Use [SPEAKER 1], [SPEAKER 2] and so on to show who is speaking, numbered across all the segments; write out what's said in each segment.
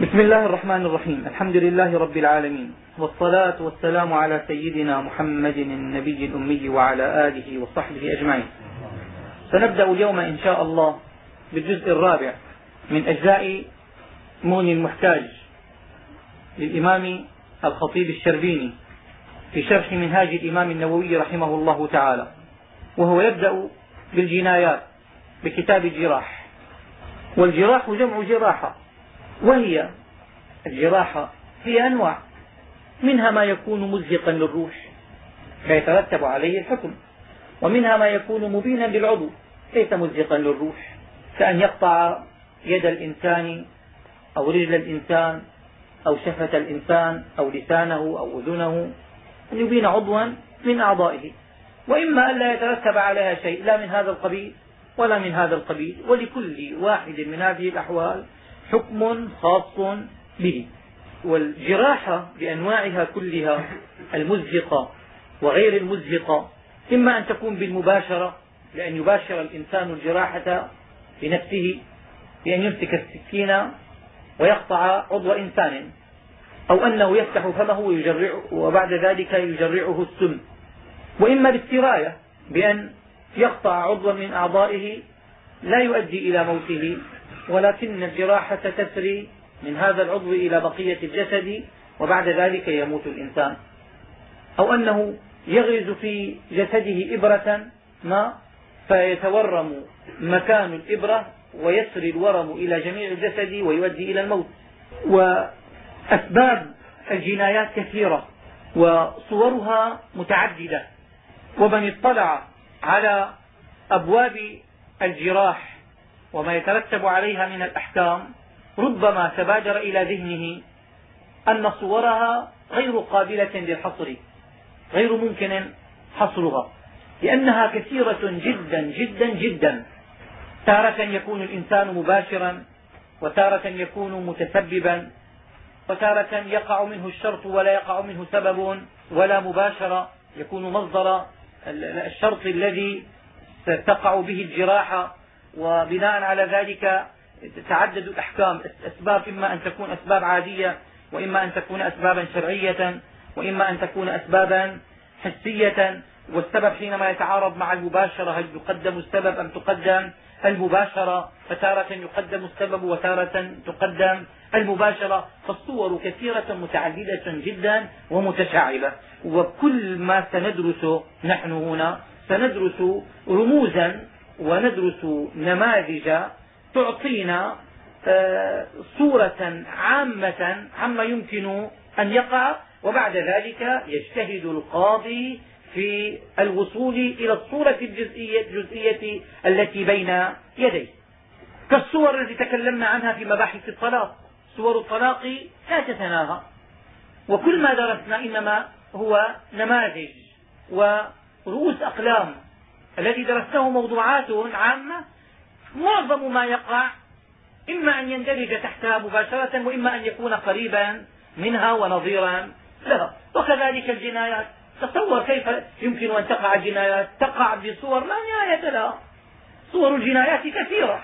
[SPEAKER 1] بسم الله الرحمن الرحيم الحمد لله رب العالمين والصلاة والسلام على سيدنا محمد النبي الأمي وعلى آله وصحبه أجمعين سنبدأ اليوم إن شاء الله بالجزء الرابع من أجزاء مون المحتاج للإمام الخطيب الشربيني في شرح منهاج الإمام النووي رحمه الله تعالى وهو يبدأ بالجنايات بكتاب الجراح والجراح جمع جراحة وهي الجراحة هي أنواع منها ما يكون مزهقا للروح فيترتب عليه الحكم ومنها ما يكون مبينا للعضو ليس مزهقا للروح كأن يقطع يد الإنسان أو رجل الإنسان أو شفة الإنسان أو لسانه أو أذنه أن يبين عضوا من أعضائه. وإما أن لا يترتب عليها شيء لا من هذا القبيل ولا من هذا القبيل ولكل واحد من هذه الأحوال حكم خاص به. والجراحة بأنواعها كلها المزهقة وغير المزهقة. إما أن تكون بالمباشرة لأن يباشر الإنسان الجراحة بنفسه بأن يمسك السكين ويقطع عضو إنسان أو أنه يفتح فمه ويجرع وبعد ذلك يجرعه السم. وإما بالسراية بأن يقطع عضوا من أعضائه لا يؤدي إلى موته. ولكن الجراحة تسري من هذا العضو إلى بقية الجسد وبعد ذلك يموت الإنسان. أو أنه يغرز في جسده إبرة ما؟ فيتورم مكان الإبرة ويسري الورم إلى جميع الجسد ويؤدي إلى الموت. وأسباب الجنايات كثيرة وصورها متعددة. ومن اطلع على أبواب الجراح وما يترتب عليها من الأحكام ربما تبادر إلى ذهنه أن صورها غير قابلة للحصر غير ممكن حصرها لأنها كثيرة جدا جدا جدا. تارة يكون الإنسان مباشرا وتارة يكون متسببا وتارة يقع منه الشرط ولا يقع منه سبب ولا مباشرة يكون مصدر الشرط الذي تقع به الجراحة وبناء على ذلك تتعدد الأحكام أسباب إما أن تكون أسباب عادية وإما أن تكون أسبابا شرعية وإما أن تكون أسبابا حسية. والسبب حينما يتعارض مع المباشرة هل يقدم السبب أم تقدم؟ المباشرة فتارة يقدم السبب وتارة تقدم. المباشرة فالصور كثيرة متعددة جدا ومتشعبة. وكل ما سندرسه نحن هنا سندرس رموزا وندرس نماذج تعطينا آه، صورة عامة عما يمكن أن يقع وبعد ذلك يجتهد القاضي في الوصول إلى الصورة الجزئية, الجزئية التي بين يديه. كالصور التي تكلمنا عنها في مباحث الطلاق. صور الطلاق لا تتناهى. وكل ما درسنا إنما هو نماذج ورؤوس أقلام. الذي درسته موضوعات عامة معظم ما يقع إما أن يندرج تحتها مباشرة وإما أن يكون قريبا منها ونظيرا لها. وكذلك الجنايات. تصور كيف يمكن أن تقع الجنايات تقع بصور لا نهاية لها. صور الجنايات كثيرة.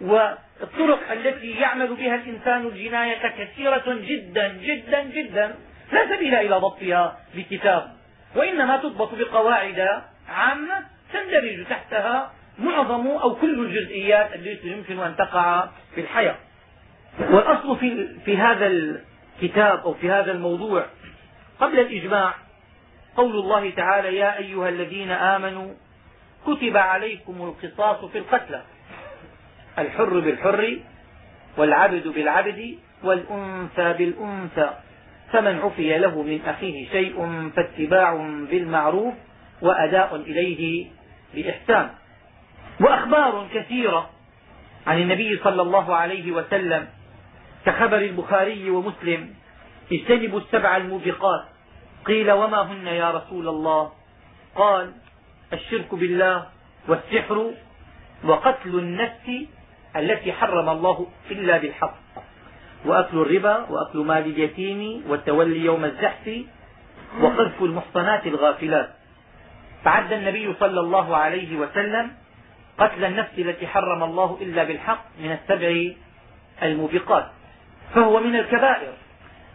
[SPEAKER 1] والطرق التي يعمل بها الإنسان الجناية كثيرة جدا جدا جدا. لا سبيل إلى ضبطها بكتاب. وإنما تضبط بقواعد عامة. تندرج تحتها معظم أو كل الجزئيات التي يمكن أن تقع في الحياة. والأصل في, في هذا الكتاب أو في هذا الموضوع قبل الإجماع قول الله تعالى يا أيها الذين آمنوا كتب عليكم القصاص في القتلى الحر بالحر والعبد بالعبد والأنثى بالأنثى فمن عفي له من أخيه شيء فاتباع بالمعروف وأداء إليه بإحسان. وأخبار كثيرة عن النبي صلى الله عليه وسلم كخبر البخاري ومسلم اجتنبوا السبع الموبقات. قيل وما هن يا رسول الله؟ قال الشرك بالله والسحر وقتل النفس التي حرم الله إلا بالحق وأكل الربا وأكل مال اليتيم والتولي يوم الزحف وقذف المحصنات الغافلات. فعد النبي صلى الله عليه وسلم قتل النفس التي حرم الله إلا بالحق من السبع الموبقات فهو من الكبائر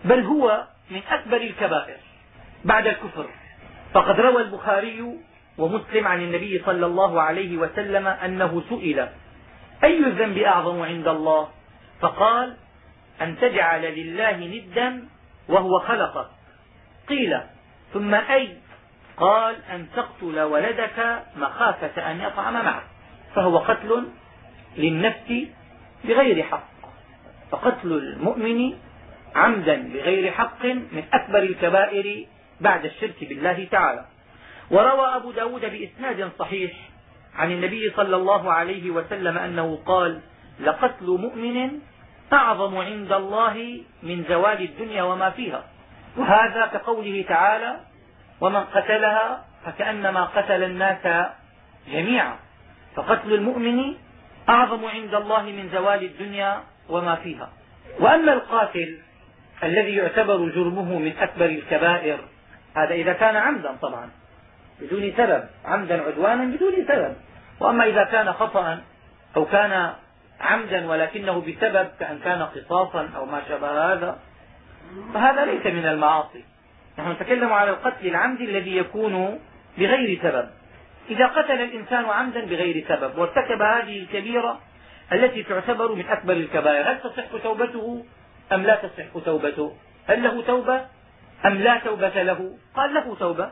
[SPEAKER 1] بل هو من أكبر الكبائر بعد الكفر. فقد روى البخاري ومسلم عن النبي صلى الله عليه وسلم أنه سئل أي الذنب أعظم عند الله؟ فقال أن تجعل لله ندا وهو خلقك. قيل ثم أي؟ قال أن تقتل ولدك مخافة أن يطعم معك فهو قتل للنفس بغير حق فقتل المؤمن عمدا بغير حق من أكبر الكبائر بعد الشرك بالله تعالى. وروى أبو ب داود بإسناد صحيح عن النبي صلى الله عليه وسلم أنه قال لقتل مؤمن أعظم عند الله من زوال الدنيا وما فيها. وهذا كقوله تعالى ومن قتلها فكأنما قتل الناس جميعا. فقتل المؤمن أعظم عند الله من زوال الدنيا وما فيها. وأما القاتل الذي يعتبر جرمه من أكبر الكبائر هذا إذا كان عمدا طبعا بدون سبب عمدا عدوانا بدون سبب. وأما إذا كان خطأ أو كان عمدا ولكنه بسبب كأن كان قصاصا أو ما شابه هذا فهذا ليس من المعاصي. نحن نتكلم على القتل العمد الذي يكون بغير سبب. إذا قتل الإنسان عمدا بغير سبب وارتكب هذه الكبيرة التي تعتبر من أكبر الكبائر هل تصح توبته أم لا تصح توبته؟ هل له توبة أم لا توبة له؟ قال له توبة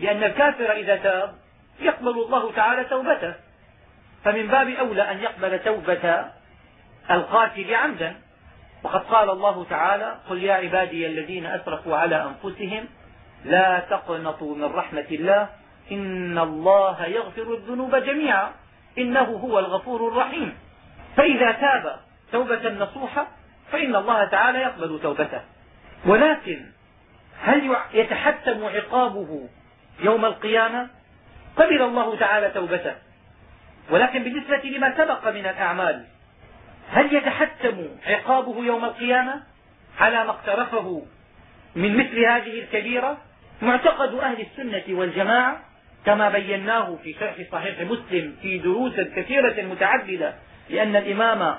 [SPEAKER 1] لأن الكافر إذا تاب يقبل الله تعالى توبته. فمن باب أولى أن يقبل توبة القاتل عمدا. وقد قال الله تعالى قل يا عبادي الذين أسرفوا على أنفسهم لا تقنطوا من رحمة الله إن الله يغفر الذنوب جميعا إنه هو الغفور الرحيم. فإذا تاب توبة نصوحة فإن الله تعالى يقبل توبته. ولكن هل يتحتم عقابه يوم القيامة؟ قبل الله تعالى توبته. ولكن بالنسبة لما سبق من الأعمال هل يتحتم عقابه يوم القيامة على ما اقترفه من مثل هذه الكبيرة؟ معتقد أهل السنة والجماعة كما بيناه في شرح صحيح مسلم في دروس كثيرة متعددة لأن الإمام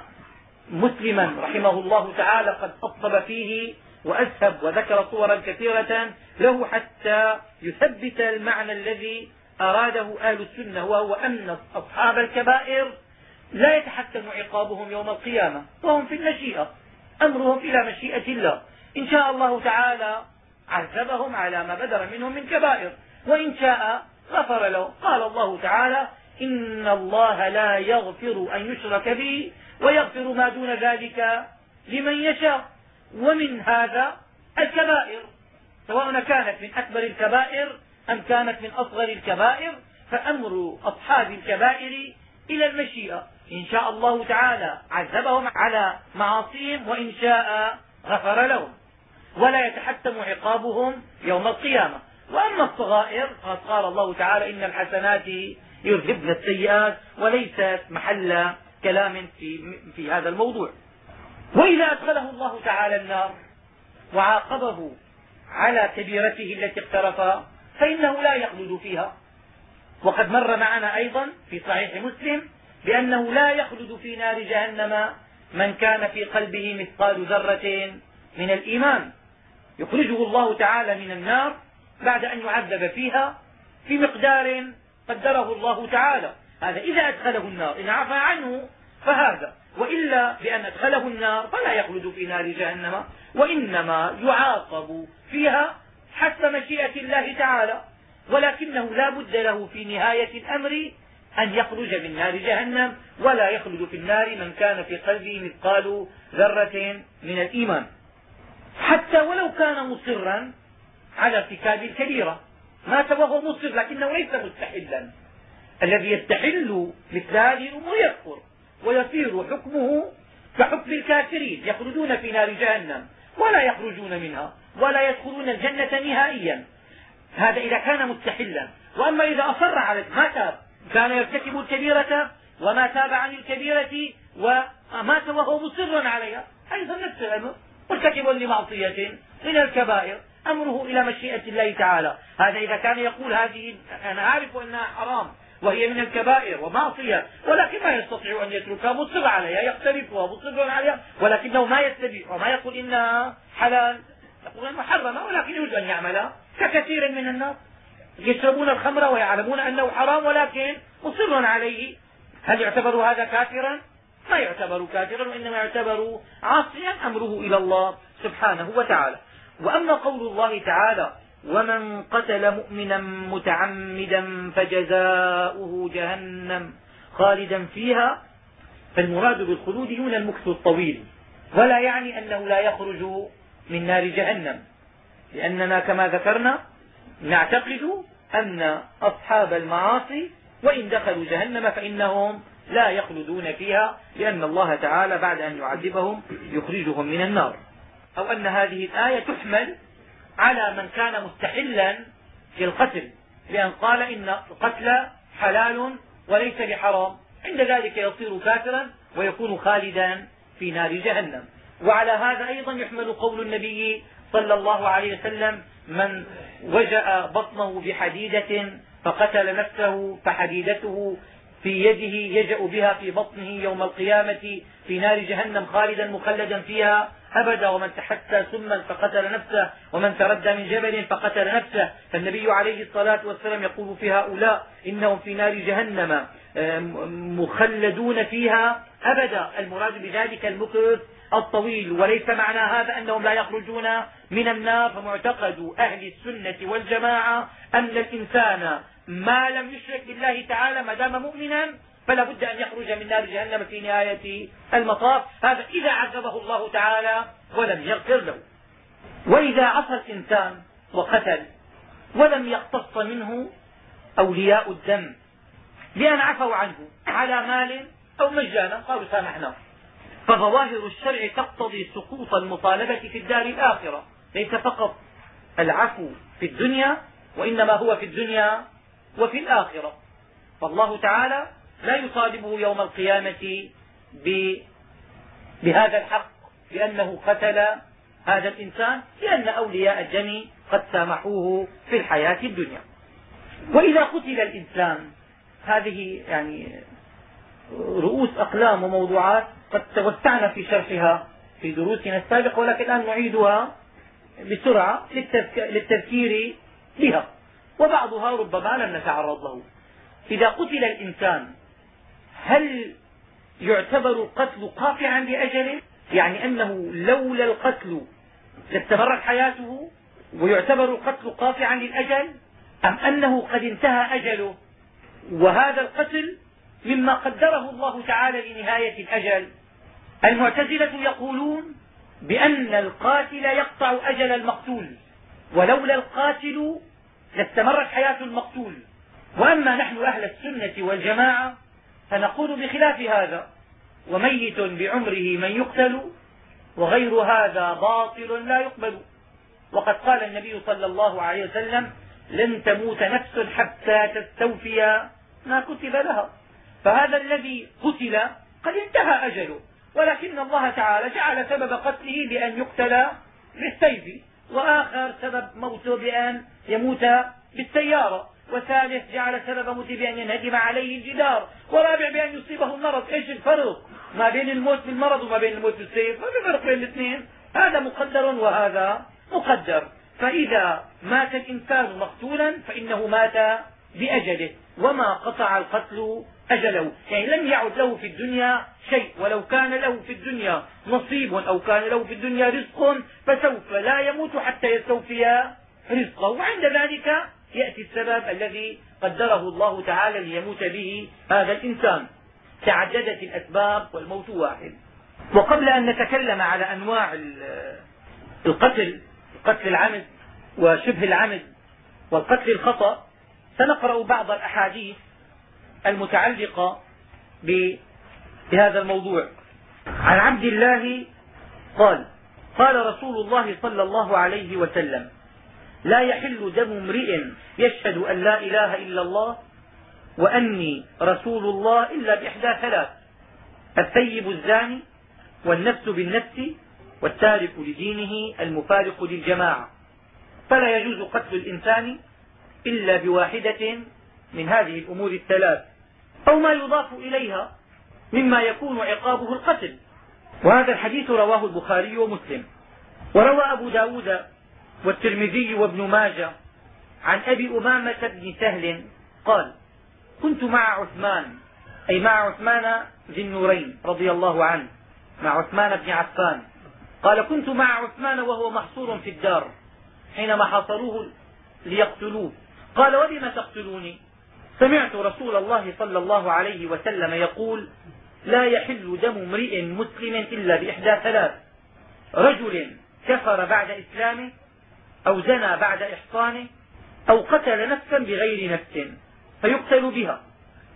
[SPEAKER 1] مسلما رحمه الله تعالى قد أصب فيه وأسهب وذكر صورا كثيرة له حتى يثبت المعنى الذي أراده أهل السنة وهو أن أصحاب الكبائر لا يتحكم عقابهم يوم القيامة وهم في المشيئة أمرهم إلى مشيئة الله. إن شاء الله تعالى عذبهم على ما بدر منهم من كبائر وإن شاء غفر له. قال الله تعالى إن الله لا يغفر أن يشرك به ويغفر ما دون ذلك لمن يشاء. ومن هذا الكبائر سواء كانت من أكبر الكبائر أم كانت من أصغر الكبائر فأمر أصحاب الكبائر إلى المشيئة. إن شاء الله تعالى عذبهم على معاصيهم وإن شاء غفر لهم. ولا يتحتم عقابهم يوم القيامة. وأما الصغائر فقد قال الله تعالى إن الحسنات يذهبن السيئات وليست محل كلام في, في هذا الموضوع. وإذا أدخله الله تعالى النار وعاقبه على كبيرته التي اقترفها فإنه لا يخلد فيها. وقد مر معنا أيضا في صحيح مسلم بأنه لا يخلد في نار جهنم من كان في قلبه مثقال ذرة من الإيمان. يخرجه الله تعالى من النار بعد أن يعذب فيها في مقدار قدره الله تعالى. هذا إذا أدخله النار إن عفى عنه فهذا. وإلا بأن أدخله النار فلا يخلد في نار جهنم وإنما يعاقب فيها حسب مشيئة الله تعالى. ولكنه لا بد له في نهاية الأمر أن يخرج من نار جهنم ولا يخلد في النار من كان في قلبه مثقال ذرة من الإيمان. حتى ولو كان مصرا على ارتكاب الكبيرة. مات وهو مصر لكنه ليس مستحلا. الذي يستحل مثل هذه الأمور يكفر ويصير حكمه كحكم الكافرين. يخرجون في نار جهنم ولا يخرجون منها ولا يدخلون الجنة نهائيا. هذا إذا كان مستحلا. وأما إذا أصر على ما تاب. كان يرتكب الكبيرة وما تاب عن الكبيرة ومات وهو مصر عليها. أيضا نفس الأمر مرتكب لمعصية من الكبائر. أمره إلى مشيئة الله تعالى. هذا إذا كان يقول هذه أنا أعرف أنها حرام وهي من الكبائر ومعصية ولكن ما يستطيع أن يتركها مصر عليها يقترفها مصر عليها ولكنه ما يتبع وما يقول إنها حلال. يقول محرمة ولكن يريد أن يعملها ككثير من الناس. يشربون الخمر ويعلمون أنه حرام ولكن مصر عليه. هل يعتبر هذا كافرا؟ ما يعتبر كافرا وإنما يعتبر عاصيا أمره إلى الله سبحانه وتعالى. وأما قول الله تعالى ومن قتل مؤمنا متعمدا فجزاؤه جهنم خالدا فيها فالمراد بالخلود هنا المكث الطويل. ولا يعني أنه لا يخرج من نار جهنم لأننا كما ذكرنا نعتقد أن أصحاب المعاصي وإن دخلوا جهنم فإنهم لا يخلدون فيها لأن الله تعالى بعد أن يعذبهم يخرجهم من النار. أو أن هذه الآية تحمل على من كان مستحلا للقتل بأن قال إن القتل حلال وليس بحرام. عند ذلك يصير كافرا ويكون خالدا في نار جهنم. وعلى هذا أيضا يحمل قول النبي صلى الله عليه وسلم من وجأ بطنه بحديدة فقتل نفسه فحديدته في يده يجأ بها في بطنه يوم القيامة في نار جهنم خالدا مخلدا فيها أبدا. ومن تحسى سما فقتل نفسه ومن تردى من جبل فقتل نفسه. فالنبي عليه الصلاة والسلام يقول في هؤلاء إنهم في نار جهنم مخلدون فيها أبدا. المراد بذلك المكث الطويل وليس معنى هذا أنهم لا يخرجون من النار فمعتقد أهل السنة والجماعة أن الإنسان ما لم يشرك بالله تعالى ما دام مؤمنا فلا بد أن يخرج من نار جهنم في نهاية المطاف. هذا إذا عذبه الله تعالى ولم يغفر له. وإذا عصى الإنسان وقتل ولم يقتص منه أولياء الدم بأن عفوا عنه على مال أو مجانا قالوا سامحناه. فظواهر الشرع تقتضي سقوط المطالبة في الدار الآخرة. ليس فقط العفو في الدنيا وإنما هو في الدنيا وفي الآخرة. فالله تعالى لا يطالبه يوم القيامة بهذا الحق لأنه قتل هذا الإنسان لأن أولياء الدم قد سامحوه في الحياة الدنيا. وإذا قتل الإنسان هذه يعني رؤوس أقلام وموضوعات قد توسعنا في شرحها في دروسنا السابقة ولكن الآن نعيدها بسرعة للتذكير بها. وبعضها ربما لم نتعرض له. إذا قتل الإنسان هل يعتبر القتل قاطعا لأجله يعني أنه لولا القتل لاستمرت حياته ويعتبر القتل قاطعا للأجل؟ أم أنه قد انتهى أجله؟ وهذا القتل مما قدره الله تعالى لنهاية الأجل. المعتزلة يقولون بأن القاتل يقطع أجل المقتول ولولا القاتل لاستمرت حياة المقتول. وأما نحن أهل السنة والجماعة فنقول بخلاف هذا وميت بعمره من يقتل وغير هذا باطل لا يقبل. وقد قال النبي صلى الله عليه وسلم لن تموت نفس حتى تستوفي ما كتب لها فهذا الذي قتل قد انتهى أجله. ولكن الله تعالى جعل سبب قتله بأن يقتل بالسيف وآخر سبب موته بأن يموت بالسيارة وثالث جعل سبب موته بأن ينهدم عليه الجدار ورابع بأن يصيبه المرض. إيش الفرق؟ ما بين الموت بالمرض وما بين الموت بالسيف. ما في فرق بين الاثنين. هذا مقدر وهذا مقدر. فإذا مات الإنسان مقتولا فإنه مات بأجله. وما قطع القتل أجله يعني لم يعد له في الدنيا شيء. ولو كان له في الدنيا نصيب أو كان له في الدنيا رزق فسوف لا يموت حتى يستوفي رزقه. وعند ذلك يأتي السبب الذي قدره الله تعالى ليموت به هذا الإنسان. تعددت الأسباب والموت واحد. وقبل أن نتكلم على أنواع القتل قتل العمد وشبه العمد والقتل الخطأ سنقرأ بعض الأحاديث المتعلقة بهذا الموضوع. عن عبد الله قال قال رسول الله صلى الله عليه وسلم لا يحل دم امرئ يشهد أن لا إله إلا الله وأني رسول الله إلا بإحدى ثلاث الثيب الزاني والنفس بالنفس والتارك لدينه المفارق للجماعة. فلا يجوز قتل الإنسان إلا بواحدة من هذه الأمور الثلاث. أو ما يضاف إليها مما يكون عقابه القتل. وهذا الحديث رواه البخاري ومسلم. وروى أبو ب داود والترمذي وابن ماجه عن أبي أمامة بن سهل قال كنت مع عثمان أي مع عثمان ذي النورين رضي الله عنه مع عثمان بن عفان. قال كنت مع عثمان وهو محصور في الدار حينما حاصروه ليقتلوه. قال ولم تقتلوني؟ سمعت رسول الله صلى الله عليه وسلم يقول لا يحل دم امرئ مسلم إلا بإحدى ثلاث. رجل كفر بعد إسلامه أو زنى بعد إحصانه أو قتل نفسا بغير نفس فيقتل بها.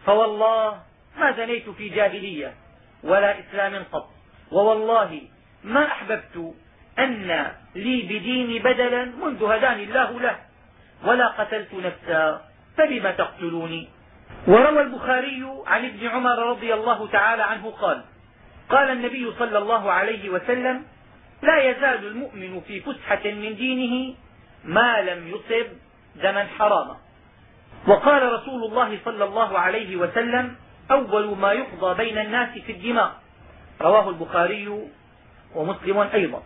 [SPEAKER 1] فوالله ما زنيت في جاهلية ولا إسلام قط. ووالله ما أحببت أن لي بديني بدلا منذ هداني الله له. ولا قتلت نفسا فلم تقتلوني؟ وروى البخاري عن ابن عمر رضي الله تعالى عنه قال قال النبي صلى الله عليه وسلم لا يزال المؤمن في فسحة من دينه ما لم يصب دما حراما. وقال رسول الله صلى الله عليه وسلم أول ما يقضى بين الناس في الدماء. رواه البخاري ومسلم أيضا.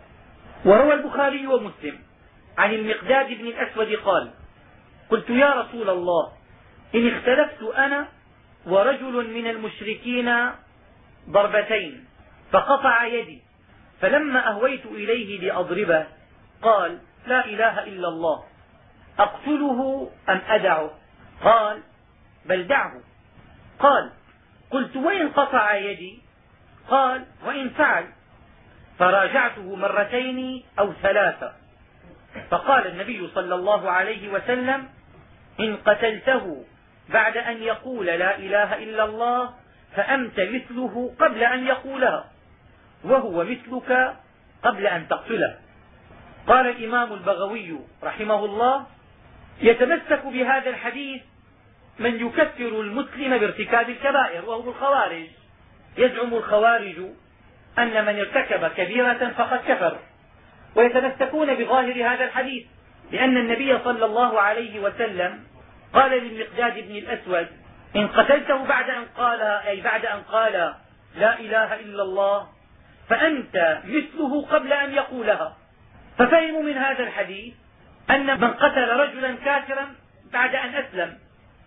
[SPEAKER 1] وروى البخاري ومسلم عن المقداد بن الأسود قال قلت يا رسول الله إن اختلفت أنا ورجل من المشركين ضربتين فقطع يدي فلما أهويت إليه لأضربه قال لا إله إلا الله أقتله أم أدعه؟ قال بل دعه. قال قلت وإن قطع يدي؟ قال وإن فعل. فراجعته مرتين أو ثلاثة. فقال النبي صلى الله عليه وسلم إن قتلته بعد أن يقول لا إله إلا الله فأنت مثله قبل أن يقولها وهو مثلك قبل أن تقتله. قال الإمام البغوي رحمه الله يتمسك بهذا الحديث من يكفر المسلم بارتكاب الكبائر وهم الخوارج. يزعم الخوارج أن من ارتكب كبيرة فقد كفر ويتمسكون بظاهر هذا الحديث لأن النبي صلى الله عليه وسلم قال للمقداد بن الأسود إن قتلته بعد أن قال أي بعد أن قال لا إله إلا الله فأنت مثله قبل أن يقولها. ففهموا من هذا الحديث أن من قتل رجلا كافرا بعد أن أسلم.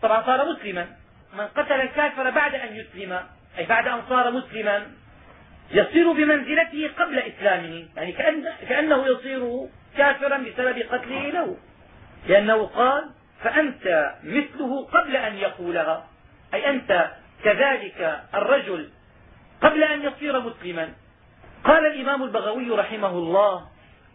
[SPEAKER 1] طبعا صار مسلما. من قتل الكافر بعد أن يسلم أي بعد أن صار مسلما يصير بمنزلته قبل إسلامه. يعني كأن كأنه يصير كافرا بسبب قتله له. لأنه قال فأنت مثله قبل أن يقولها. أي أنت كذلك الرجل قبل أن يصير مسلما. قال الإمام البغوي رحمه الله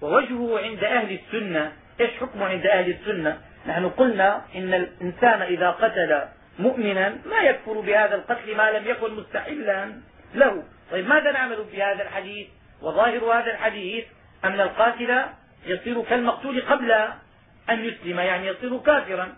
[SPEAKER 1] ووجهه عند أهل السنة. إيش حكمه عند أهل السنة؟ نحن قلنا إن الإنسان إذا قتل مؤمنا ما يكفر بهذا القتل ما لم يكن مستحلا له. طيب ماذا نعمل في هذا الحديث؟ وظاهر هذا الحديث أن القاتل يصير كالمقتول قبل أن يسلم يعني يصير كافرا.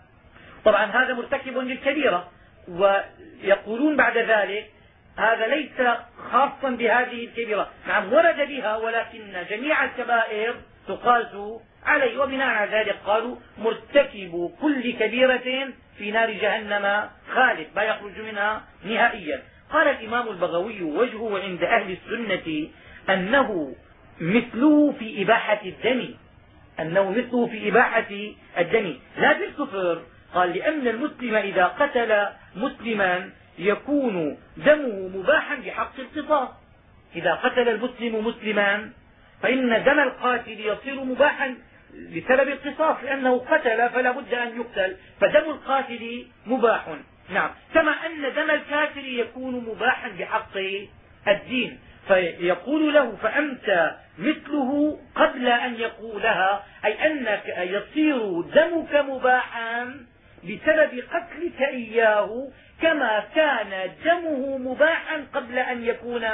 [SPEAKER 1] طبعا هذا مرتكب للكبيرة ويقولون بعد ذلك هذا ليس خاصا بهذه الكبيرة. نعم ورد بها ولكن جميع الكبائر تقاس عليه. وبناء على ذلك قالوا مرتكب كل كبيرة في نار جهنم خالد لا يخرج منها نهائيا. قال الإمام البغوي وجهه عند أهل السنة أنه مثله في إباحة الدم. أنه مثله في إباحة الدم لا بالكفر قال لأن المسلم إذا قتل مسلما يكون دمه مباحا بحق القصاص. إذا قتل المسلم مسلما فإن دم القاتل يصير مباحا بسبب القصاص. لأنه قتل فلا بد أن يقتل. فدم القاتل مباح. نعم. كما أن دم الكافر يكون مباحا بحق الدين. فيقول له فأنت مثله قبل أن يقولها أي أنك يصير دمك مباحا بسبب قتلك إياه كما كان دمه مباحا قبل أن يكون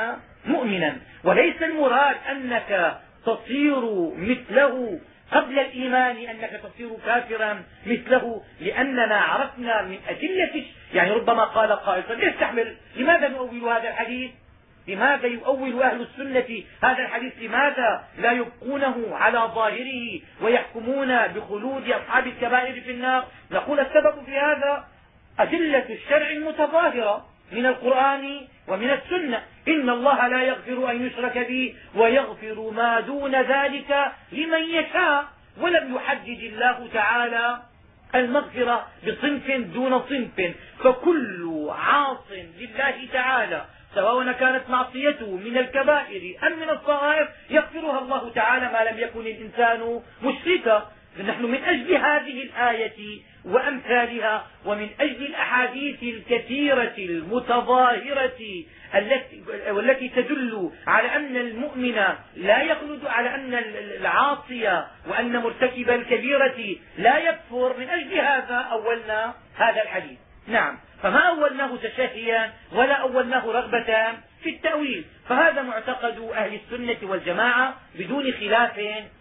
[SPEAKER 1] مؤمنا. وليس المراد أنك تصير مثله قبل الإيمان أنك تصير كافرا مثله لأننا عرفنا من أدلة يعني ربما قال قائل ليش تحمل لماذا نؤول هذا الحديث؟ لماذا يؤول أهل السنة هذا الحديث؟ لماذا لا يبقونه على ظاهره ويحكمون بخلود أصحاب الكبائر في النار؟ نقول السبب في هذا أدلة الشرع المتظاهرة من القرآن ومن السنة. إن الله لا يغفر أن يشرك به ويغفر ما دون ذلك لمن يشاء. ولم يحدد الله تعالى المغفرة بصنف دون صنف. فكل عاص لله تعالى سواء كانت معصيته من الكبائر أم من الصغائر يغفرها الله تعالى ما لم يكن الإنسان مشركا. نحن من أجل هذه الآية وأمثالها ومن أجل الأحاديث الكثيرة المتظاهرة التي والتي تدل على أن المؤمن لا يخلد على أن العاصي وأن مرتكب الكبيرة لا يكفر. من أجل هذا أولنا هذا الحديث. نعم. فما أولناه تشهيا ولا أولناه رغبة في التأويل. فهذا معتقد أهل السنة والجماعة بدون خلاف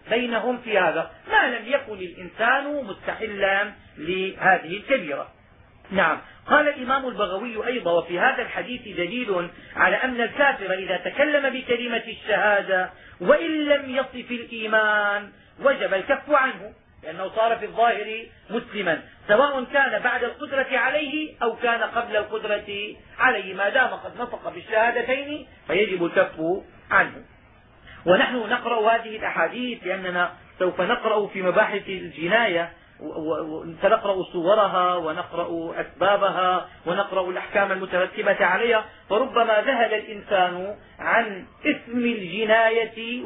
[SPEAKER 1] بينهم في هذا. ما لم يكن الإنسان مستحلا لهذه الكبيرة. نعم. قال الإمام البغوي أيضا وفي هذا الحديث دليل على أن الكافر إذا تكلم بكلمة الشهادة وإن لم يصف الإيمان وجب الكف عنه. لأنه صار في الظاهر مسلما سواء كان بعد القدرة عليه أو كان قبل القدرة عليه ما دام قد نطق بالشهادتين فيجب الكف عنه. ونحن نقرأ هذه الأحاديث لأننا سوف نقرأ في مباحث الجناية سنقرأ صورها ونقرأ أسبابها ونقرأ الأحكام المترتبة عليها فربما ذهل الإنسان عن اسم الجناية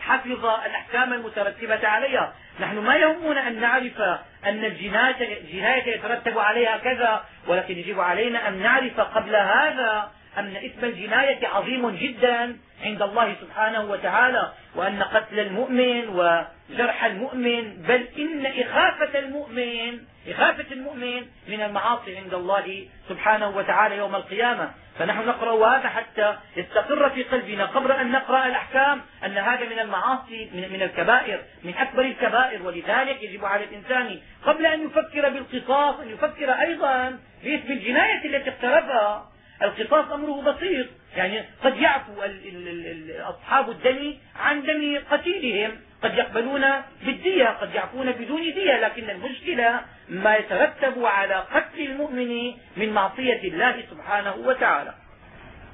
[SPEAKER 1] وحفظ الأحكام المترتبة عليها. نحن ما يهمنا أن نعرف أن الجناية يترتب عليها كذا ولكن يجب علينا أن نعرف قبل هذا أن اسم الجناية عظيم جدا عند الله سبحانه وتعالى وأن قتل المؤمن وجرح المؤمن بل إن إخافة المؤمن إخافة المؤمن من المعاصي عند الله سبحانه وتعالى يوم القيامة. فنحن نقرأ هذا حتى يستقر في قلبنا قبل أن نقرأ الأحكام أن هذا من المعاصي من الكبائر من أكبر الكبائر. ولذلك يجب على الإنسان قبل أن يفكر بالقصاص أن يفكر أيضا باسم الجناية التي اقترفها القصاص أمره بسيط يعني قد يعفو أصحاب الدم عن دم قتيلهم. قد يقبلون بالدية قد يعفون بدون دية. لكن المشكلة ما يترتب على قتل المؤمن من معصية الله سبحانه وتعالى.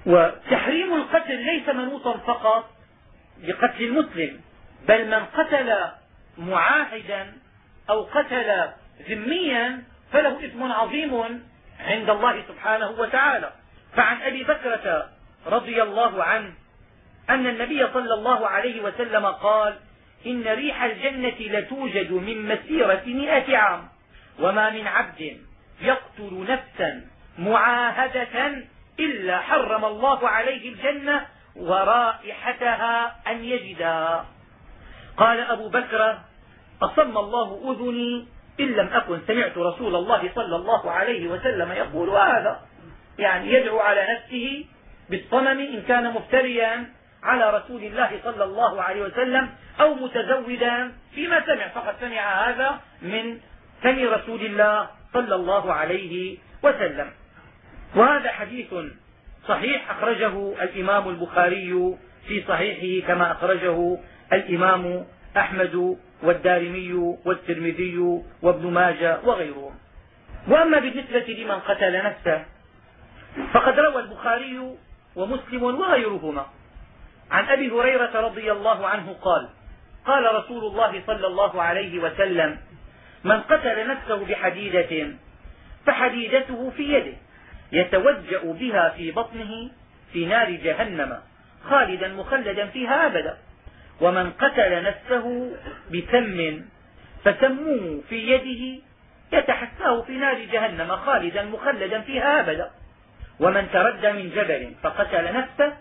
[SPEAKER 1] وتحريم القتل ليس منوطا فقط بقتل المسلم بل من قتل معاهدا أو قتل ذميا فله إثم عظيم عند الله سبحانه وتعالى. فعن أبي بكرة رضي الله عنه أن النبي صلى الله عليه وسلم قال إن ريح الجنة لتوجد من مسيرة م عام. وما من عبد يقتل نفسا معاهدة إلا حرم الله عليه الجنة ورائحتها أن يجدها قال أبو بكر أصم الله أذني إن لم أكن سمعت رسول الله صلى الله عليه وسلم يقول هذا. يعني يدعو على نفسه بالصنم إن كان مفتريا على رسول الله صلى الله عليه وسلم أو متزودا فيما سمع فقد سمع هذا من فم رسول الله صلى الله عليه وسلم. وهذا حديث صحيح أخرجه الإمام البخاري في صحيحه كما أخرجه الإمام أحمد والدارمي والترمذي وابن ماجه وغيرهم. وأما بالنسبة لمن قتل نفسه فقد روى البخاري ومسلم وغيرهما. عن أبي هريرة رضي الله عنه قال قال رسول الله صلى الله عليه وسلم من قتل نفسه بحديدة فحديدته في يده يتوجأ بها في بطنه في نار جهنم خالدا مخلدا فيها أبدا. ومن قتل نفسه بسم فسموه في يده يتحساه في نار جهنم خالدا مخلدا فيها أبدا. ومن تردى من جبل فقتل نفسه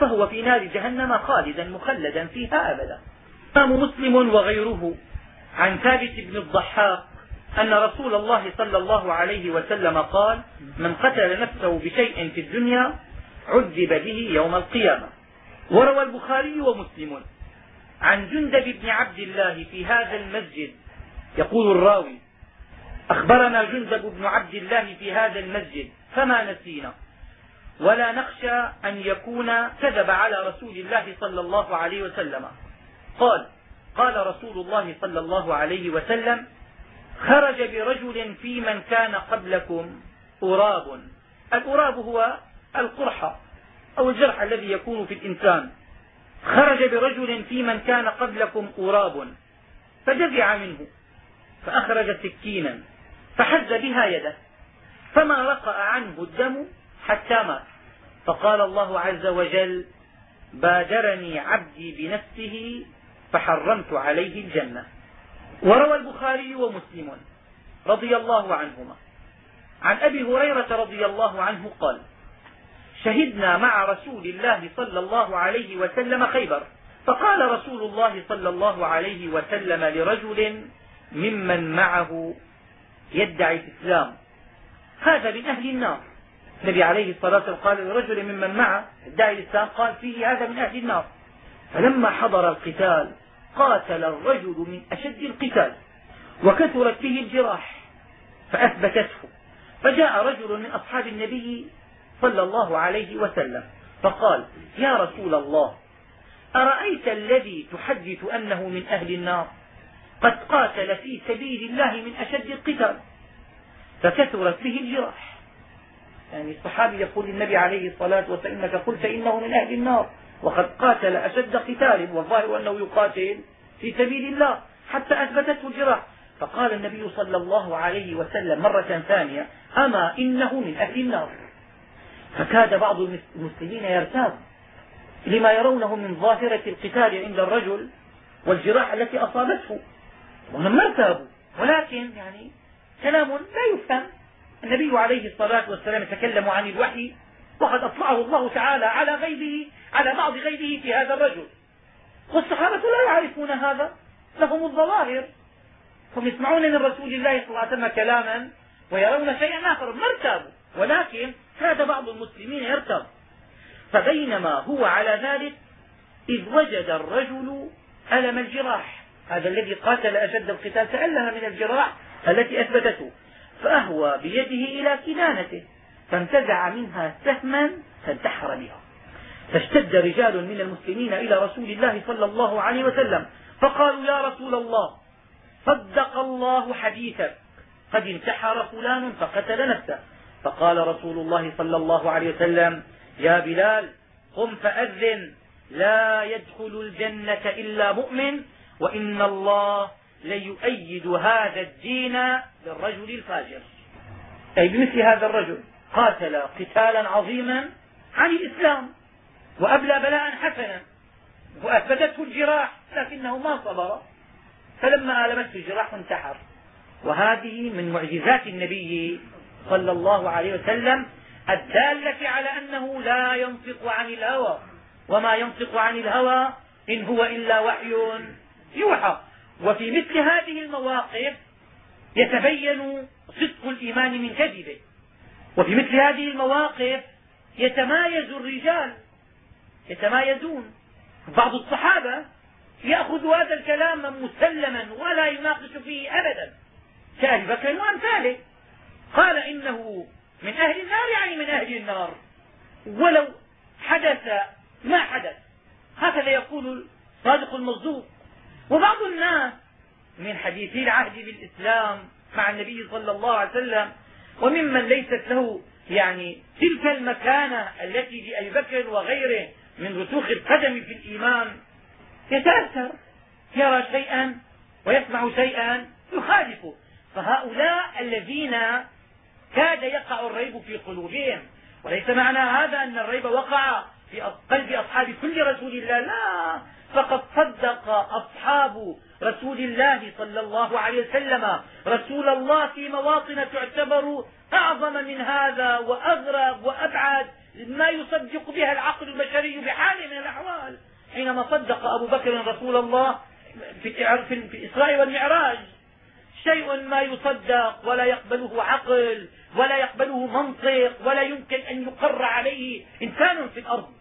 [SPEAKER 1] فهو في نار جهنم خالدا مخلدا فيها أبدا. إمام مسلم وغيره. عن ثابت بن الضحاك أن رسول الله صلى الله عليه وسلم قال من قتل نفسه بشيء في الدنيا عذب به يوم القيامة وروى البخاري ومسلم عن جندب بن عبد الله في هذا المسجد. يقول الراوي أخبرنا جندب بن عبد الله في هذا المسجد فما نسينا. ولا نخشى أن يكون كذب على رسول الله صلى الله عليه وسلم. قال قال رسول الله صلى الله عليه وسلم خرج برجل في من كان قبلكم أراب. الأراب هو القرحة أو الجرح الذي يكون في الإنسان. خرج برجل في من كان قبلكم أراب فجزع منه فأخرج سكينا فحز بها يده فما رقأ عنه الدم حتى مات. فقال الله عز وجل بادرني عبدي بنفسه فحرمت عليه الجنة. وروى البخاري ومسلم رضي الله عنهما. عن أبي هريرة رضي الله عنه قال شهدنا مع رسول الله صلى الله عليه وسلم خيبر. فقال رسول الله صلى الله عليه وسلم لرجل ممن معه يدعي الإسلام هذا من أهل النار. النبي عليه الصلاة والسلام قال لرجل ممن معه يدعي الإسلام قال فيه هذا من أهل النار. فلما حضر القتال قاتل الرجل من أشد القتال وكثرت فيه الجراح فأثبتته. فجاء رجل من أصحاب النبي صلى الله عليه وسلم فقال يا رسول الله أرأيت الذي تحدث أنه من أهل النار؟ قد قاتل في سبيل الله من أشد القتال. فكثرت به الجراح. يعني الصحابي يقول للنبي عليه الصلاة والسلام إنك قلت إنه من أهل النار. وقد قاتل أشد قتال والظاهر أنه يقاتل في سبيل الله حتى أثبتته الجراح. فقال النبي صلى الله عليه وسلم مرة ثانية أما إنه من أهل النار. فكاد بعض المسلمين يرتاب لما يرونه من ظاهرة القتال عند الرجل والجراح التي أصابته. وهم ارتابوا ولكن يعني كلام لا يفهم. النبي عليه الصلاة والسلام يتكلم عن الوحي وقد أطلعه الله تعالى على غيبه على بعض غيبه في هذا الرجل. والصحابة لا يعرفون هذا لهم الظواهر. هم يسمعون من رسول الله صلى الله عليه وسلم كلاما ويرون شيئا آخر. ما ارتابوا. ولكن كاد بعض المسلمين يرتب فبينما هو على ذلك إذ وجد الرجل ألم الجراح. هذا الذي قاتل أشد القتال تألم من الجراح التي أثبتته. فأهوى بيده إلى كنانته فانتزع منها سهما فانتحر بها. فاشتد رجال من المسلمين إلى رسول الله صلى الله عليه وسلم. فقالوا يا رسول الله صدق الله حديثك. قد انتحر فلان فقتل نفسه. فقال رسول الله صلى الله عليه وسلم يا بلال قم فأذن. لا يدخل الجنة إلا مؤمن وإن الله ليؤيد هذا الدين للرجل الفاجر. أي بمثل هذا الرجل قاتل قتالا عظيما عن الإسلام. وأبلى بلاء حسنا وأثبتته الجراح لكنه ما صبر. فلما آلمته الجراح انتحر. وهذه من معجزات النبي صلى الله عليه وسلم الدالة على أنه لا ينطق عن الهوى. وما ينطق عن الهوى إن هو إلا وحي يوحى. وفي مثل هذه المواقف يتبين صدق الإيمان من كذبه. وفي مثل هذه المواقف يتمايز الرجال يتمايزون. بعض الصحابة يأخذ هذا الكلام مسلما ولا يناقش فيه أبدا. كأبي بكر وأمثاله قال إنه من أهل النار يعني من أهل النار. ولو حدث ما حدث. هكذا يقول الصادق المصدوق. وبعض الناس من حديثي العهد بالإسلام مع النبي صلى الله عليه وسلم وممن ليست له يعني تلك المكانة التي لأبي بكر وغيره من رسوخ القدم في الإيمان يتأثر يرى شيئا ويسمع شيئا يخالفه فهؤلاء الذين كاد يقع الريب في قلوبهم وليس معنى هذا أن الريب وقع في قلب أصحاب كل رسول الله لا. فقد صدق أصحاب رسول الله صلى الله عليه وسلم. رسول الله في مواطن تعتبر أعظم من هذا وأغرب وأبعد ما يصدق بها العقل البشري بحال من الأحوال. حينما صدق أبو بكر رسول الله في الإسراء والمعراج شيء ما يصدق ولا يقبله عقل ولا يقبله منطق ولا يمكن أن يقر عليه إنسان في الأرض.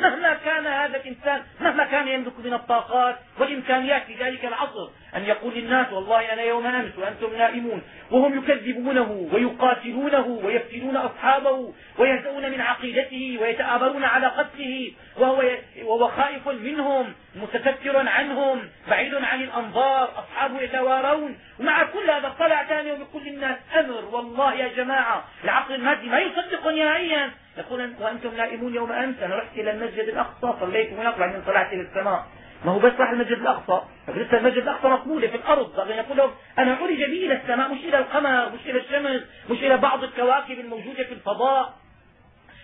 [SPEAKER 1] مهما كان هذا الإنسان مهما كان يملك من الطاقات والإمكانيات في ذلك العصر أن يقول للناس والله أنا يوم أمس وأنتم نائمون وهم يكذبونه ويقاتلونه ويفتنون أصحابه ويهزؤون من عقيدته ويتآبرون على قتله وهو, وهو خائف منهم متستر عنهم بعيد عن الأنظار أصحابه يتوارون. ومع كل هذا طلع ثاني وبكل الناس أمر والله يا جماعة العقل المادي ما يصدق نهائيا. يقول وأنتم نائمون يوم أمس. أنا رحت إلى المسجد الأقصى صليت هناك بعدين طلعت إلى السماء. ما هو بس راح المسجد الأقصى. لسه المسجد الأقصى مقبولة في الأرض. بعدين يقول لهم أنا عرج بي إلى السماء مش إلى القمر مش إلى الشمس مش إلى بعض الكواكب الموجودة في الفضاء.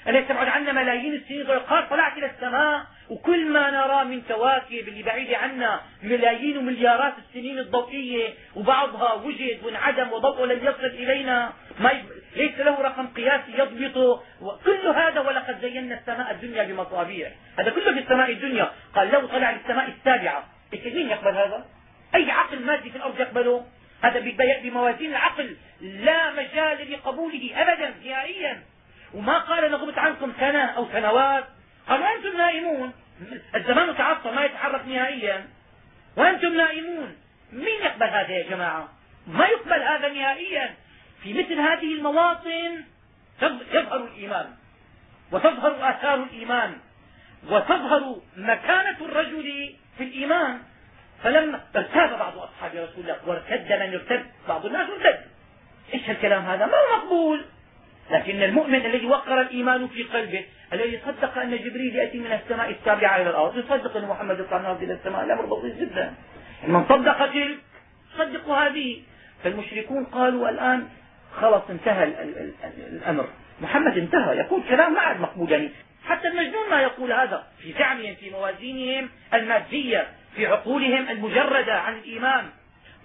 [SPEAKER 1] التي تبعد عنا ملايين السنين. قال طلعت إلى السماء وكل ما نراه من كواكب اللي بعيدة عنا ملايين ومليارات السنين الضوئية وبعضها وجد وانعدم وضوءه لم يصل إلينا. ما ليس له رقم قياسي يضبطه. كل هذا ولقد زينا السماء الدنيا بمصابيح. هذا كله في السماء الدنيا. قال لو طلع للسماء السابعة. مين يقبل هذا؟ أي عقل مادي في الأرض يقبله؟ هذا بموازين العقل. لا مجال لقبوله أبدا نهائيا. وما قال نغبت عنكم سنة أو سنوات. قالوا أنتم نائمون. الزمان تعطل ما يتحرك نهائيا. وأنتم نائمون. مين يقبل هذا يا جماعة؟ ما يقبل هذا نهائيا. في مثل هذه المواطن يظهر الإيمان وتظهر آثار الإيمان وتظهر مكانة الرجل في الإيمان. فلما ارتاب بعض أصحاب رسول الله وارتد من ارتد بعض الناس ارتد. إيش الكلام هذا؟ ما هو مقبول. لكن المؤمن الذي وقر الإيمان في قلبه الذي صدق أن جبريل يأتي من السماء السابعة إلى الأرض يصدق أن محمد يطلع من إلى السماء الأمر بسيط جدا. من صدق تلك صدقوا هذه. فالمشركون قالوا الآن خلاص انتهى الأمر. محمد انتهى. يقول كلام ما عاد مقبول. يعني حتى المجنون ما يقول هذا. في زعمهم في موازينهم المادية في عقولهم المجردة عن الإيمان.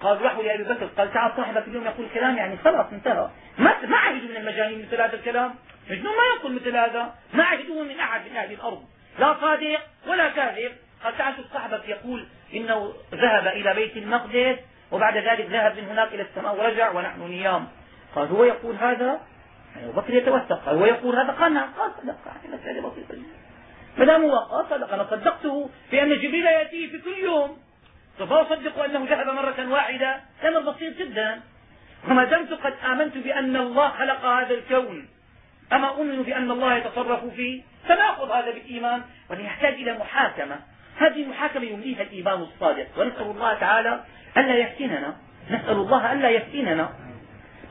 [SPEAKER 1] قال راحوا لأبي بكر. قال تعال صاحبك اليوم. يقول كلام يعني خلاص انتهى. ما ما عهدوا من المجانين مثل هذا الكلام. مجنون ما يقول مثل هذا. ما عهدوه من أحد من أهل الأرض. لا صادق ولا كاذب. قال تعال شوف صاحبك يقول إنه ذهب إلى بيت المقدس وبعد ذلك ذهب من هناك إلى السماء ورجع ونحن نيام. قال هو يقول هذا أبو بكر يتوثق قال هو يقول هذا قال نعم قال صدق يعني مساله بسيطه جدا ما دام هو قال صدق أنا صدقته بأن جبريل ياتيه في كل يوم. فما أصدق أنه ذهب مرة واحدة أمر بسيط جدا. وما دمت قد آمنت بأن الله خلق هذا الكون. أما أؤمن بأن الله يتصرف فيه سناخذ هذا بالإيمان وليحتاج إلى محاكمة. هذه المحاكمة يمليها الايمان الصادق. ونسأل الله تعالى الا يفتننا. نسأل الله الا يفتننا.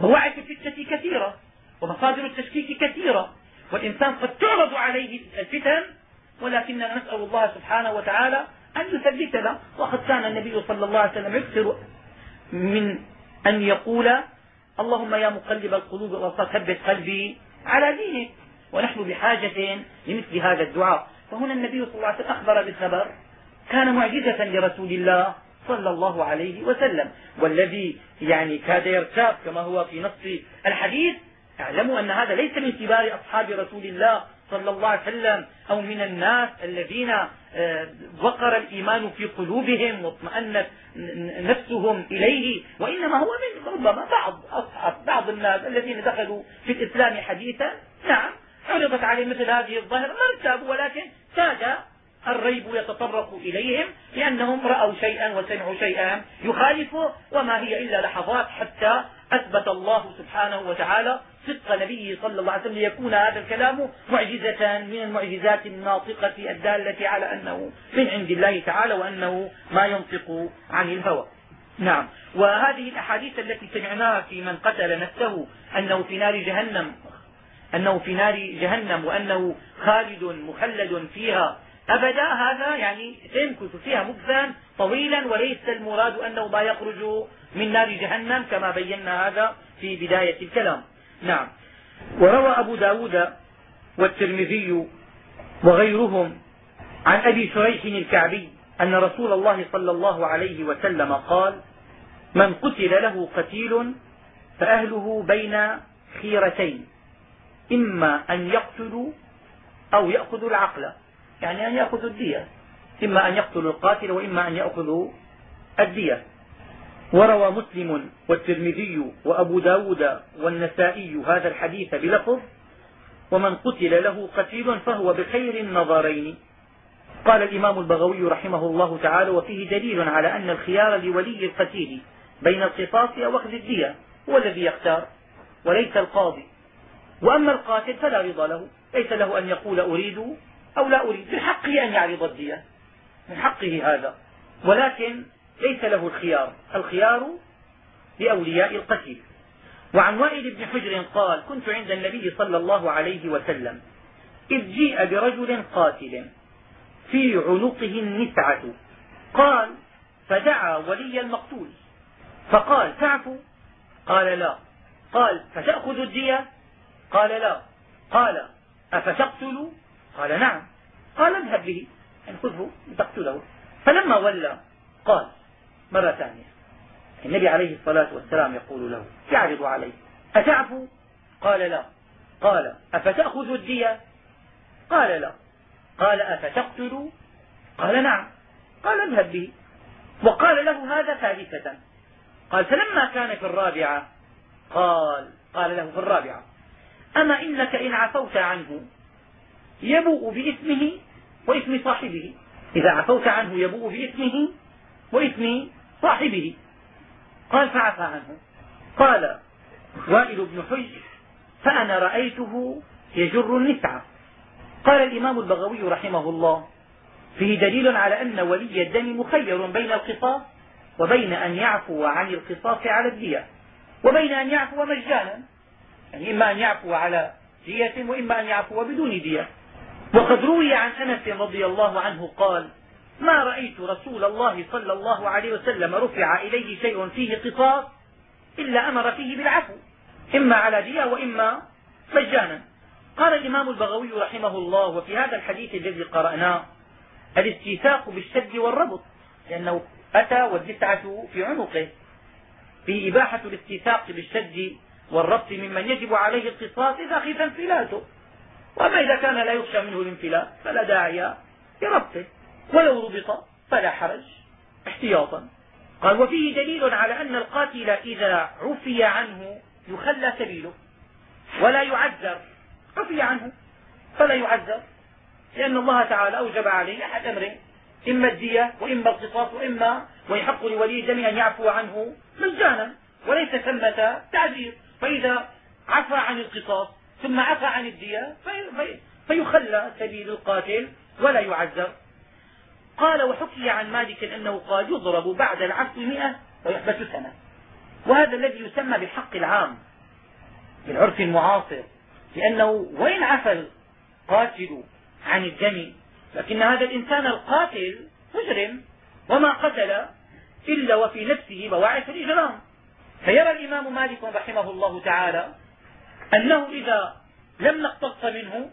[SPEAKER 1] مواعظ الفتنة كثيرة ومصادر التشكيك كثيرة والإنسان قد تعرض عليه الفتن ولكننا نسأل الله سبحانه وتعالى أن يثبتنا وقد كان النبي صلى الله عليه وسلم يكثر من أن يقول اللهم يا مقلب القلوب ثبت قلبي على دينك ونحن بحاجة لمثل هذا الدعاء. فهنا النبي صلى الله عليه وسلم أخبر بالخبر كان معجزة لرسول الله صلى الله عليه وسلم. والذي يعني كاد يرتاب كما هو في نص الحديث اعلموا أن هذا ليس من كبار أصحاب رسول الله صلى الله عليه وسلم أو من الناس الذين آه، وقر الإيمان في قلوبهم واطمأنت نفسهم إليه وإنما هو من ربما بعض أصحاب بعض الناس الذين دخلوا في الإسلام حديثا. نعم عرضت عليه مثل هذه الظاهرة ما ارتابوا ولكن كاد الريب يتطرق إليهم لأنهم رأوا شيئا وسمعوا شيئا يخالفه وما هي إلا لحظات حتى أثبت الله سبحانه وتعالى صدق نبيه صلى الله عليه وسلم ليكون هذا الكلام معجزة من المعجزات الناطقة الدالة على أنه من عند الله تعالى وأنه ما ينطق عن الهوى. نعم. وهذه الأحاديث التي سمعناها في من قتل نفسه أنه في نار جهنم أنه في نار جهنم وأنه خالد مخلد فيها أبدا هذا يعني سيمكث فيها مكثا طويلا وليس المراد أنه ما يخرج من نار جهنم كما بينا هذا في بداية الكلام. نعم. وروى أبو ب داود والترمذي وغيرهم عن أبي شريح الكعبي أن رسول الله صلى الله عليه وسلم قال من قتل له قتيل فأهله بين خيرتين إما أن يقتلوا أو يأخذوا العقل. يعني أن يأخذوا الدية. إما أن يقتلوا القاتل وإما أن يأخذوا الدية. وروى مسلم والترمذي وأبو ب داود والنسائي هذا الحديث بلفظ ومن قتل له قتيل فهو بخير النظرين. قال الإمام البغوي رحمه الله تعالى وفيه دليل على أن الخيار لولي القتيل بين القصاص أو أخذ الدية هو الذي يختار وليس القاضي. وأما القاتل فلا رضا له ليس له أن يقول أريد أو لا أريد في حقه أن يعرض الدية. من حقه هذا. ولكن ليس له الخيار. الخيار لأولياء القتيل وعن وائل بن حجر قال كنت عند النبي صلى الله عليه وسلم. إذ جيء برجل قاتل في عنقه النسعة. قال فدعا ولي المقتول. فقال تعفو قال لا. قال فتأخذ الدية؟ قال لا. قال أفتقتل؟ قال نعم. قال اذهب به. يعني خذه لتقتله. فلما ولى قال مرة ثانية. النبي عليه الصلاة والسلام يقول له يعرض عليه. أتعفو؟ قال لا. قال أفتأخذ الدية؟ قال لا. قال أفتقتل؟ قال نعم. قال اذهب به. وقال له هذا ثالثة قال فلما كان في الرابعة؟ قال قال له في الرابعة أما إنك إن عفوت عنه يبوء باسمه واسم صاحبه. إذا عفوت عنه يبوء باسمه واسم صاحبه. قال فعفى عنه. قال وائل بن حجر فأنا رأيته يجر النسعة قال الإمام البغوي رحمه الله فيه دليل على أن ولي الدم مخير بين القصاص وبين أن يعفو عن القصاص على الدية وبين أن يعفو مجانا يعني إما أن يعفو على دية وإما أن يعفو بدون دية. وقد روي عن أنس رضي الله عنه قال ما رأيت رسول الله صلى الله عليه وسلم رفع إليه شيء فيه قصاص إلا أمر فيه بالعفو إما على دية وإما مجانا. قال الإمام البغوي رحمه الله وفي هذا الحديث الذي قرأناه الاستيثاق بالشد والربط لأنه أتى والدفعة في عنقه في إباحة الاستيثاق بالشد والربط ممن يجب عليه القصاص إذا خيف انفلاته. وأما إذا كان لا يخشى منه الانفلات فلا داعي لربطه. ولو ربط فلا حرج احتياطا. قال وفيه دليل على أن القاتل إذا عفي عنه يخلى سبيله ولا يعذر. عفي عنه فلا يعذر لأن الله تعالى أوجب عليه أحد أمرين إما الدية وإما القصاص وإما ويحق لولي الدم أن يعفو عنه مجانا وليس ثمة تعذير. فإذا عفى عن القصاص ثم عفى عن الدية فيخلى سبيل القاتل ولا يعذر. قال وحكي عن مالك أنه قال يضرب بعد العفو مئة ويحبس سنة. وهذا الذي يسمى بالحق العام في العرف المعاصر لأنه وإن عفى القاتل عن الدم لكن هذا الإنسان القاتل مجرم وما قتل إلا وفي نفسه بواعث الإجرام. فيرى الإمام مالك رحمه الله تعالى أنه إذا لم نقتص منه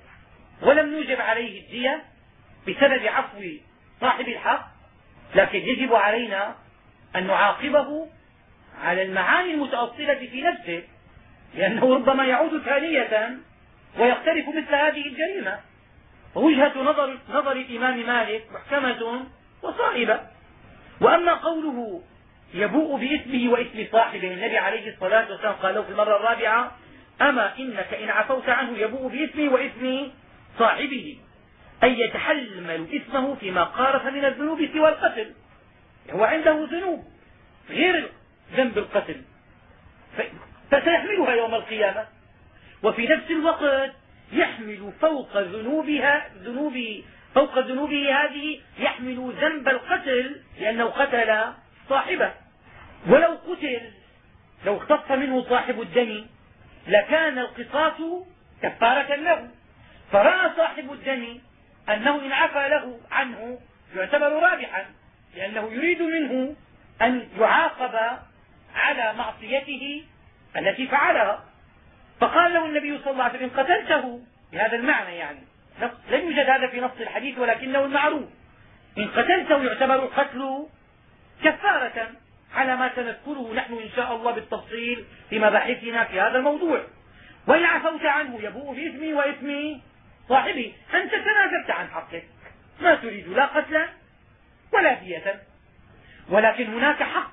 [SPEAKER 1] ولم نوجب عليه الدية بسبب عفو صاحب الحق لكن يجب علينا أن نعاقبه على المعاني المتأصلة في نفسه لأنه ربما يعود ثانية ويقترف مثل هذه الجريمة. وجهة نظر, نظر الإمام مالك محكمة وصائبة. وأما قوله يبوء باسمه واسم صاحبه النبي عليه الصلاة والسلام قال له في المرة الرابعة أما إنك إن عفوت عنه يبوء باسمه واسم صاحبه أي يتحمل اسمه فيما قارف من الذنوب سوى القتل. هو عنده ذنوب غير ذنب القتل. فسيحملها يوم القيامة. وفي نفس الوقت يحمل فوق ذنوبها ذنوب فوق ذنوبه هذه يحمل ذنب القتل لأنه قتل صاحبه. ولو قتل لو اختص منه صاحب الدم لكان القصاص كفارة له. فرأى صاحب الدم أنه إن عفى له عنه يعتبر رابحا لأنه يريد منه أن يعاقب على معصيته التي فعلها. فقال له النبي صلى الله عليه وسلم قتلته. بهذا المعنى يعني. لم يوجد هذا في نص الحديث ولكنه المعروف. إن قتلته يعتبر القتل كفارة. على ما سنذكره نحن إن شاء الله بالتفصيل في مباحثنا في هذا الموضوع. وإن عفوت عنه يبوء باسمي واسم صاحبه أنت تنازلت عن حقك. ما تريد لا قتلا ولا دية. ولكن هناك حق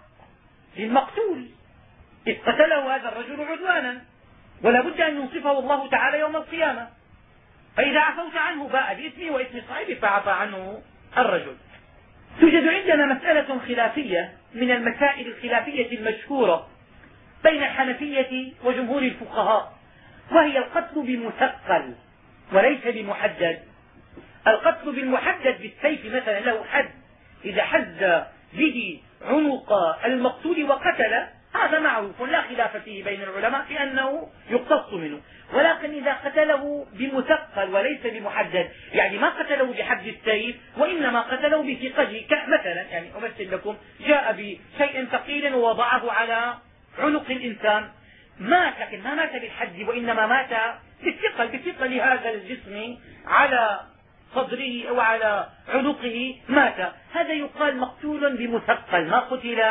[SPEAKER 1] للمقتول. إذ قتله هذا الرجل عدوانا. ولا بد أن ينصفه الله تعالى يوم القيامة. فإذا عفوت عنه باء باسمه واسم صاحبه فعفى عنه الرجل. توجد عندنا مسألة خلافية من المسائل الخلافية المشهورة بين الحنفية وجمهور الفقهاء وهي القتل بمثقل وليس بمحدد. القتل بالمحدد بالسيف مثلا له حد إذا حز به عنق المقتول وقتل هذا معروف لا خلاف فيه بين العلماء في أنه يقتص منه. ولكن إذا قتله بمثقل وليس بمحدد يعني ما قتله بحد السيف وإنما قتله بثقله مثلا يعني أمثل لكم جاء بشيء ثقيل ووضعه على عنق الإنسان. مات لكن ما مات بالحد وإنما مات بالثقل بثقل هذا الجسم على صدره أو على عنقه مات. هذا يقال مقتول بمثقل ما قتل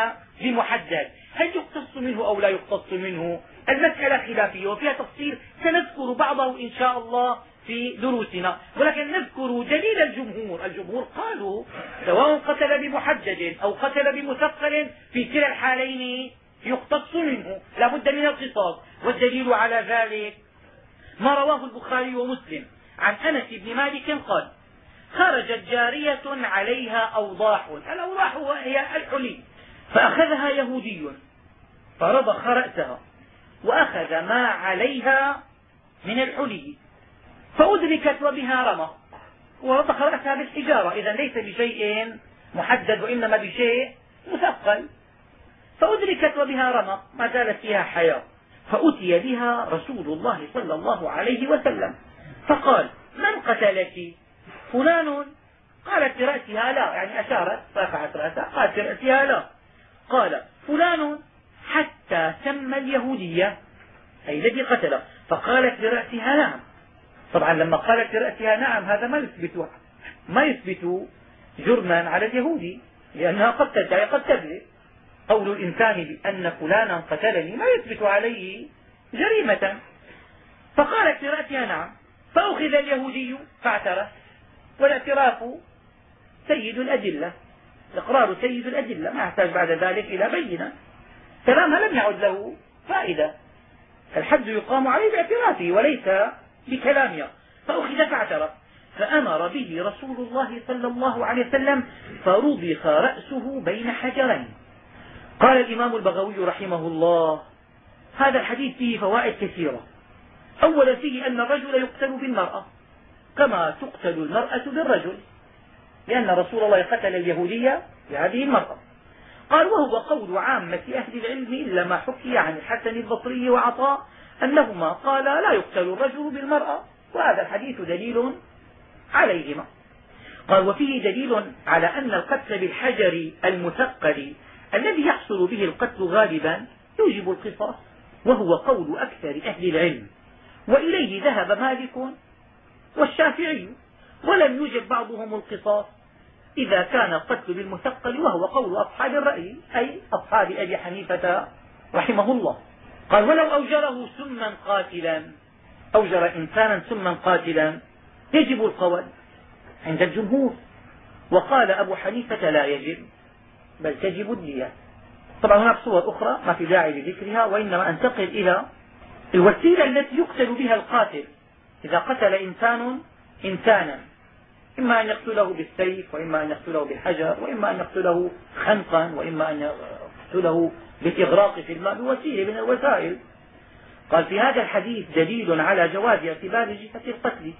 [SPEAKER 1] بمحدد. هل يقتص منه أو لا يقتص منه؟ المسألة خلافية وفيها تفصيل سنذكر بعضه إن شاء الله في دروسنا. ولكن نذكر دليل الجمهور. الجمهور قالوا سواء قتل بمحدد أو قتل بمثقل في كلا الحالين يقتص منه لا بد من القصاص. والدليل على ذلك ما رواه البخاري ومسلم. عن أنس بن مالك قال خرجت جارية عليها أوضاح. الأوضاح هي الحلي. فأخذها يهودي. فرضخ رأسها. وأخذ ما عليها من الحلي. فأدركت وبها رمى. ورضخ رأسها بالحجارة. إذا ليس بشيء محدد وإنما بشيء مثقل. فأدركت وبها رمى. ما زالت فيها حياة. فأتي بها رسول الله صلى الله عليه وسلم. فقال من قتلك؟ فلان قالت برأسها لا. يعني أشارت رفعت رأسها قالت برأسها لا. قال فلان حتى سمى اليهودية أي الذي قتله. فقالت برأسها نعم. طبعا لما قالت برأسها نعم هذا ما يثبت ما يثبت جرما على اليهودي لأنها قد تدعي قد تكذب قول الإنسان بأن فلانا قتلني ما يثبت عليه جريمة. فقالت برأسها نعم. فأخذ اليهودي فاعترف والاعتراف سيد الأدلة إقرار سيد الأدلة. ما يحتاج بعد ذلك إلى بينة. كلامها لم يعد له فائدة. الحد يقام عليه باعترافه وليس بكلامها فأخذ فاعترف. فأمر به رسول الله صلى الله عليه وسلم فرضخ رأسه بين حجرين. قال الإمام البغوي رحمه الله هذا الحديث فيه فوائد كثيرة. أولا فيه أن الرجل يقتل بالمرأة كما تقتل المرأة بالرجل لأن رسول الله قتل اليهودية بهذه المرأة. قال وهو قول عامة أهل العلم إلا ما حكي عن الحسن البصري وعطاء أنهما قالا لا يقتل الرجل بالمرأة وهذا الحديث دليل عليهما. قال وفيه دليل على أن القتل بالحجر المثقل الذي يحصل به القتل غالبا يوجب القصاص وهو قول أكثر أهل العلم. وإليه ذهب مالك والشافعي ولم يوجب بعضهم القصاص. إذا كان القتل بالمثقل وهو قول أصحاب الرأي أي أصحاب أبي حنيفة رحمه الله. قال ولو أوجره سما قاتلا أوجر إنسانا سما قاتلا يجب القول عند الجمهور. وقال أبو حنيفة لا يجب بل تجب الدية طبعا هناك صور أخرى ما في داعي لذكرها وإنما أنتقل إلى الوسيلة التي يقتل بها القاتل. إذا قتل إنسان إنسانا إما أن يقتله بالسيف وإما أن يقتله بالحجر وإما أن يقتله خنقا وإما أن يقتله بالإغراق في الماء بوسيلة من الوسائل. قال في هذا الحديث دليل على جواز اعتبار جهة القتل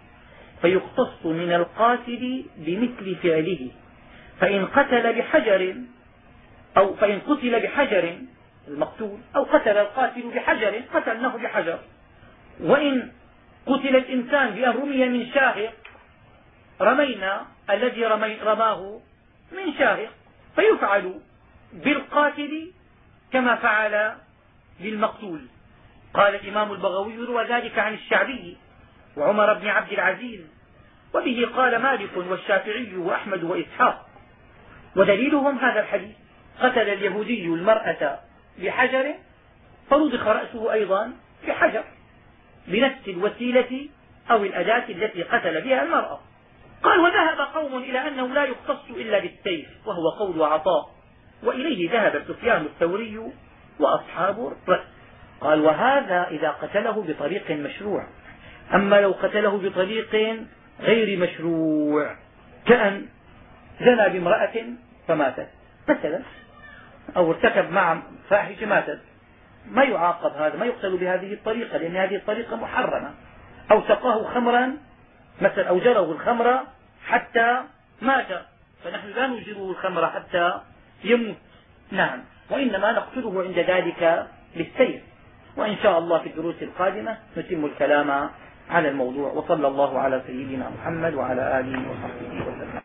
[SPEAKER 1] فيقتص من القاتل بمثل فعله. فإن قتل بحجر أو فإن قتل بحجر المقتول أو قتل القاتل بحجر قتلناه بحجر. وإن قتل الإنسان بأن رمي من شاهق رمينا الذي رمي رماه من شاهق فيفعل بالقاتل كما فعل بالمقتول. قال الإمام البغوي روى ذلك عن الشعبي وعمر بن عبد العزيز وبه قال مالك والشافعي وأحمد وإسحاق. ودليلهم هذا الحديث قتل اليهودي المرأة بحجر فرضخ رأسه أيضا بحجر بنفس الوسيلة أو الأداة التي قتل بها المرأة. قال وذهب قوم إلى أنه لا يختص إلا بالسيف وهو قول عطاء. وإليه ذهب سفيان الثوري وأصحاب الرأس قال وهذا إذا قتله بطريق مشروع. أما لو قتله بطريق غير مشروع كأن زنى بامرأة فماتت. مثلا أو ارتكب مع فاحشة ماتت. ما يعاقب هذا ما يقتل بهذه الطريقة لأن هذه الطريقة محرمة. أو سقاه خمرا مثلا أو جره الخمر حتى مات. فنحن لا نجره الخمر حتى يموت. نعم. وإنما نقتله عند ذلك بالسير. وإن شاء الله في الدروس القادمة نتم الكلام على الموضوع. وصلى الله على سيدنا محمد وعلى آله وصحبه وسلم.